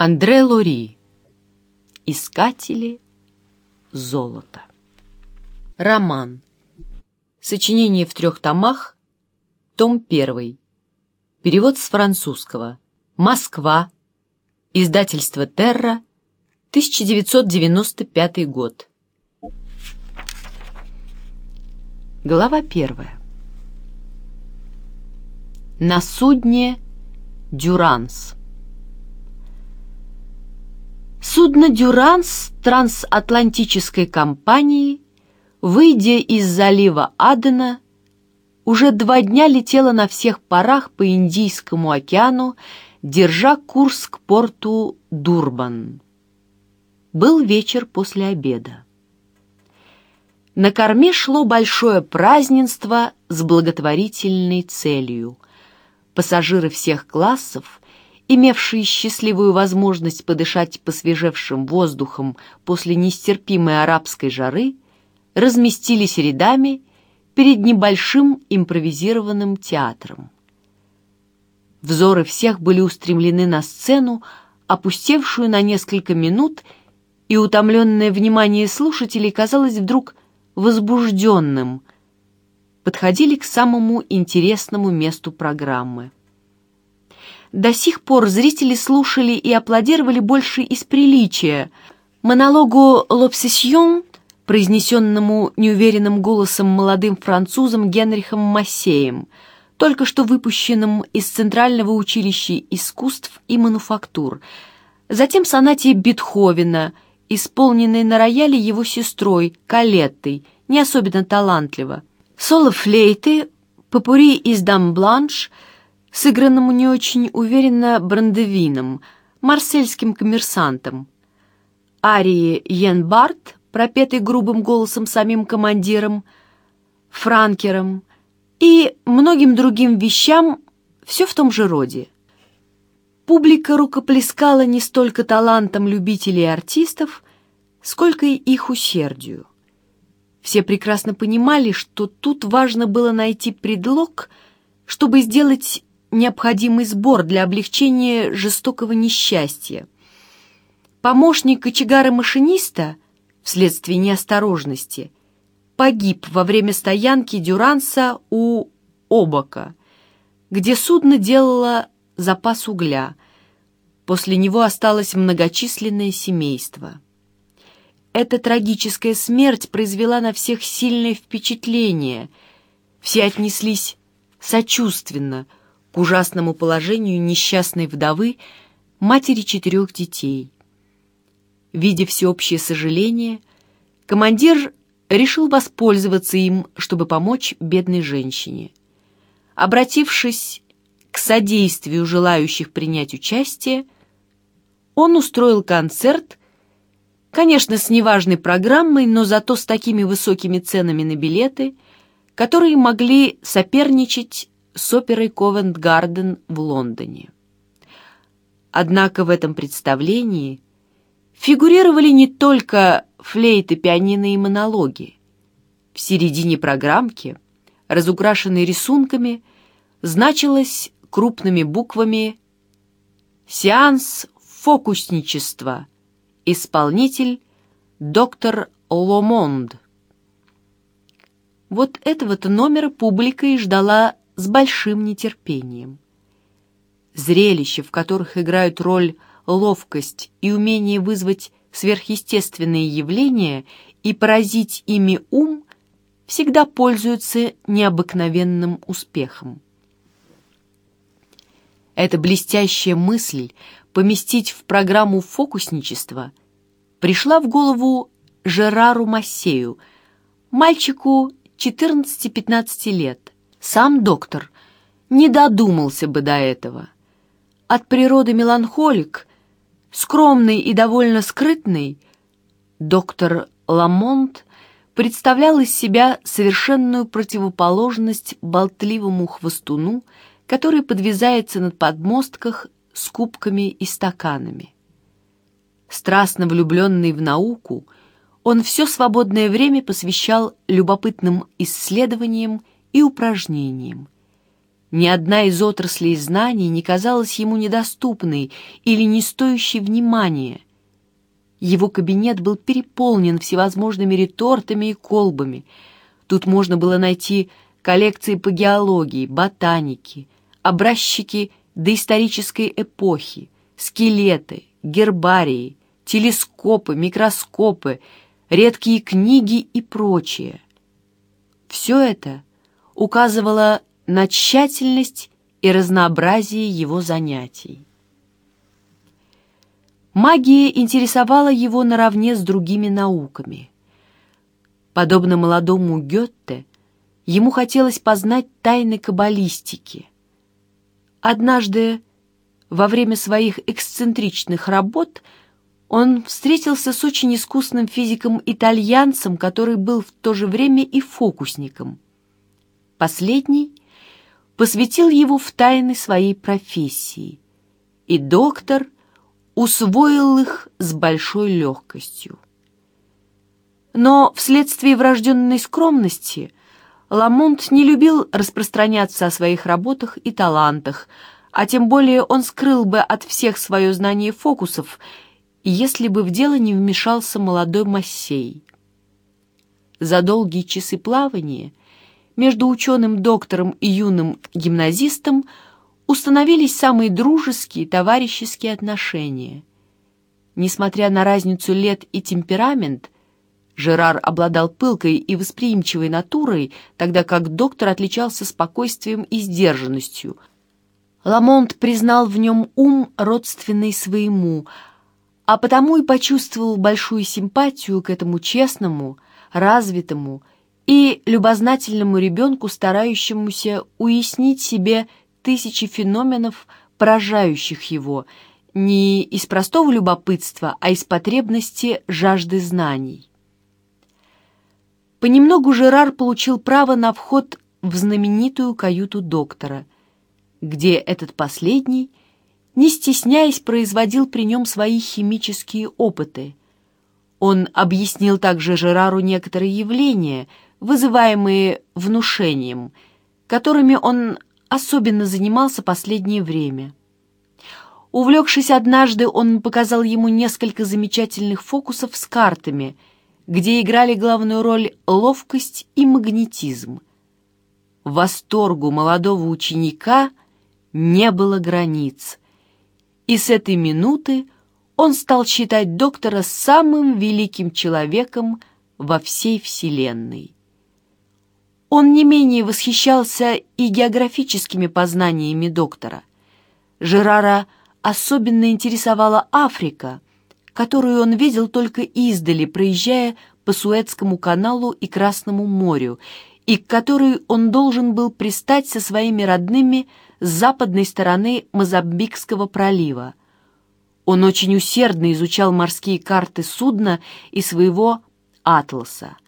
Андре Лори. Искатели золота. Роман. Сочинение в трех томах. Том первый. Перевод с французского. Москва. Издательство «Терра», 1995 год. Глава первая. На судне «Дюранс». Судно «Дюранс» трансатлантической компании, выйдя из залива Адена, уже два дня летело на всех парах по Индийскому океану, держа курс к порту Дурбан. Был вечер после обеда. На корме шло большое празднество с благотворительной целью. Пассажиры всех классов имевшие счастливую возможность подышать посвежевшим воздухом после нестерпимой арабской жары, разместились рядами перед небольшим импровизированным театром. Взоры всех были устремлены на сцену, опустевшую на несколько минут, и утомленное внимание слушателей казалось вдруг возбужденным, подходили к самому интересному месту программы. До сих пор зрители слушали и аплодировали больше из приличия. Монологу «Лобсесьон», произнесенному неуверенным голосом молодым французом Генрихом Массеем, только что выпущенным из Центрального училища искусств и мануфактур, затем сонате Бетховена, исполненной на рояле его сестрой Калеттой, не особенно талантливо, соло флейты, попури из «Дам Бланш», сыгранному не очень уверенно Брандевином, марсельским коммерсантом. Арии Йенбарт, пропетый грубым голосом самим командиром, франкером и многим другим вещам все в том же роде. Публика рукоплескала не столько талантом любителей и артистов, сколько и их усердию. Все прекрасно понимали, что тут важно было найти предлог, чтобы сделать необходимый сбор для облегчения жестокого несчастья. Помощник кочегара-машиниста, вследствие неосторожности, погиб во время стоянки Дюранса у Обака, где судно делало запас угля. После него осталось многочисленное семейство. Эта трагическая смерть произвела на всех сильное впечатление. Все отнеслись сочувственно – к ужасному положению несчастной вдовы, матери четырех детей. Видя всеобщее сожаление, командир решил воспользоваться им, чтобы помочь бедной женщине. Обратившись к содействию желающих принять участие, он устроил концерт, конечно, с неважной программой, но зато с такими высокими ценами на билеты, которые могли соперничать с оперой Ковент-Гарден в Лондоне. Однако в этом представлении фигурировали не только флейты, пианино и монологи. В середине программки, разукрашенной рисунками, значилось крупными буквами «Сеанс фокусничества. Исполнитель доктор Ломонд». Вот этого-то номера публика и ждала с большим нетерпением. Зрелища, в которых играют роль ловкость и умение вызвать сверхъестественные явления и поразить ими ум, всегда пользуются необыкновенным успехом. Эта блестящая мысль поместить в программу фокусничества пришла в голову Жерару Массею, мальчику 14-15 лет, сам доктор не додумался бы до этого. От природы меланхолик, скромный и довольно скрытный, доктор Ламонт представлял из себя совершенную противоположность болтливому хвостуну, который подвязается на подмостках с кубками и стаканами. Страстно влюбленный в науку, он все свободное время посвящал любопытным исследованиям и упражнениям. Ни одна из отраслей знаний не казалась ему недоступной или не стоящей внимания. Его кабинет был переполнен всевозможными ретортами и колбами. Тут можно было найти коллекции по геологии, ботанике, образчики доисторической эпохи, скелеты, гербарии, телескопы, микроскопы, редкие книги и прочее. Все это указывало на тщательность и разнообразие его занятий. Магия интересовала его наравне с другими науками. Подобно молодому Гетте, ему хотелось познать тайны каббалистики. Однажды, во время своих эксцентричных работ, он встретился с очень искусным физиком-итальянцем, который был в то же время и фокусником. Последний посвятил его в тайны своей профессии, и доктор – усвоил их с большой легкостью. Но вследствие врожденной скромности Ламонт не любил распространяться о своих работах и талантах, а тем более он скрыл бы от всех свое знание фокусов, если бы в дело не вмешался молодой Массей. За долгие часы плавания между ученым-доктором и юным гимназистом – установились самые дружеские, товарищеские отношения. Несмотря на разницу лет и темперамент, Жерар обладал пылкой и восприимчивой натурой, тогда как доктор отличался спокойствием и сдержанностью. Ламонт признал в нем ум, родственный своему, а потому и почувствовал большую симпатию к этому честному, развитому и любознательному ребенку, старающемуся уяснить себе тысячи феноменов, поражающих его, не из простого любопытства, а из потребности жажды знаний. Понемногу Жерар получил право на вход в знаменитую каюту доктора, где этот последний, не стесняясь, производил при нем свои химические опыты. Он объяснил также Жерару некоторые явления, вызываемые внушением, которыми он особенно занимался последнее время. Увлекшись однажды, он показал ему несколько замечательных фокусов с картами, где играли главную роль ловкость и магнетизм. Восторгу молодого ученика не было границ, и с этой минуты он стал считать доктора самым великим человеком во всей Вселенной. Он не менее восхищался и географическими познаниями доктора. Жерара особенно интересовала Африка, которую он видел только издали, проезжая по Суэцкому каналу и Красному морю, и к которой он должен был пристать со своими родными с западной стороны Мозамбикского пролива. Он очень усердно изучал морские карты судна и своего «Атласа».